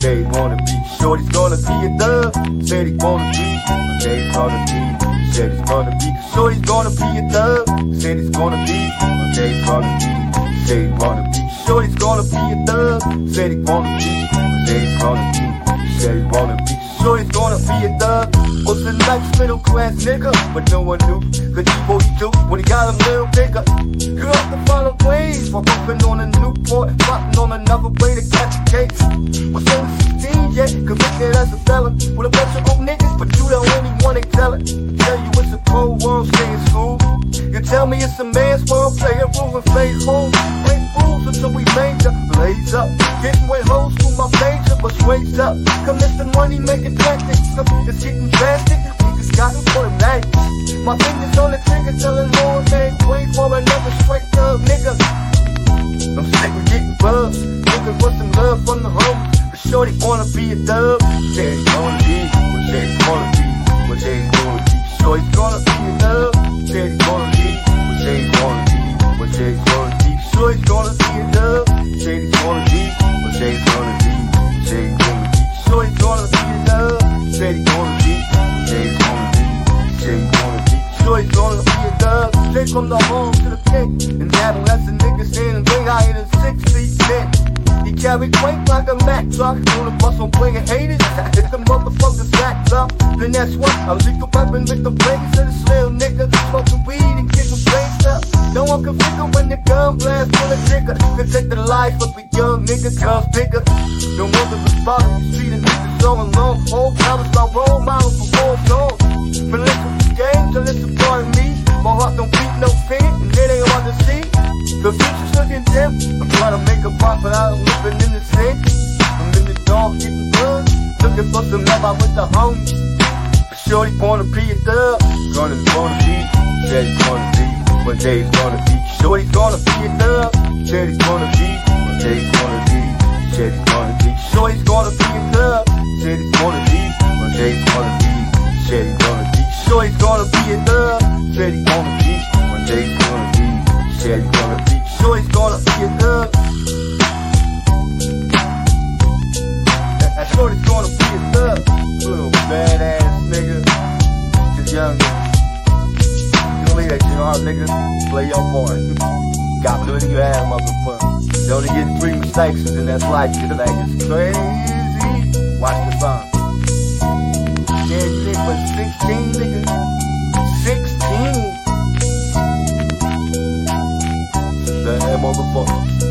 He wanna be. Shorty's gonna be a thug. Said he wanna be. Said he's gonna be. Said he's gonna be. Shorty's gonna be a thug. Said he's gonna be. Said he's gonna be. He wanna be. Shorty's gonna be a thug. Said he wanna be. Said he's gonna be. Said he wanna be. Shorty's gonna be a thug. Was a nice middle class nigga, but no one knew. Cause he what he do when he got a little bigger. Grew up the final ways, while bumping on a Newport, plotting on another way to catch With a bunch of old niggas, but you the only one they. Tell it. Tell you it's a cold world, stay in school. You tell me it's a man's world, play a rule and fade home. Break rules until we major, blaze up. Getting way hoes through my major, but swings up. The money making tactics, it's getting drastic. Niggas got for the night. My fingers on the trigger, telling Lord, man, wait for another straight thug nigga. I'm sick of getting bugs. Niggas want some love from the shorty wanna be a dub. Said he gonna be, what said he gonna be, what said he gonna be. Shorty's gonna be a dub. Said he gonna be, what said he gonna be, what said he gonna be. Shorty's gonna be a dub. He's gonna be, what he's gonna be, he's gonna be. Shorty's gonna be a dub. He's gonna be, said he's gonna be, he's gonna be. Shorty's gonna be a dub. Straight from the home to the pit. And adolescent niggas standing way higher than six carry weight like a Mack truck. On the bus on playing haters. Hit the motherfuckers back up. Then that's what a legal weapon with the brains of this little nigga. Smoking weed and getting blazed up. No one can figure when the gun blast pull a trigger. Protect the life of a young nigga, cause bigger. No wonder the bottom you see the niggas so alone. Old college, my role model for future's looking. I'm trying to make a profit out of living in the city. I'm in the dark getting blood. Looking for some love out with the homies. Shorty wanna be a thug. Gonna, gonna be. He's gonna be. One day gonna be. Shorty's gonna be a thug. He's gonna be. One day gonna be. He's gonna be. Shorty's gonna be a thug. He's gonna be. One day gonna be. He's gonna be. Shorty's gonna be a thug. He's gonna be. One day gonna be. He's gonna be. Shorty's young. You leave that junior hard nigga, play your part. Got good in your ass, motherfucker. You only get three mistakes and that's life, you like it's crazy. Watch the song. Yeah, shit did for 16, nigga. 16. That motherfucker.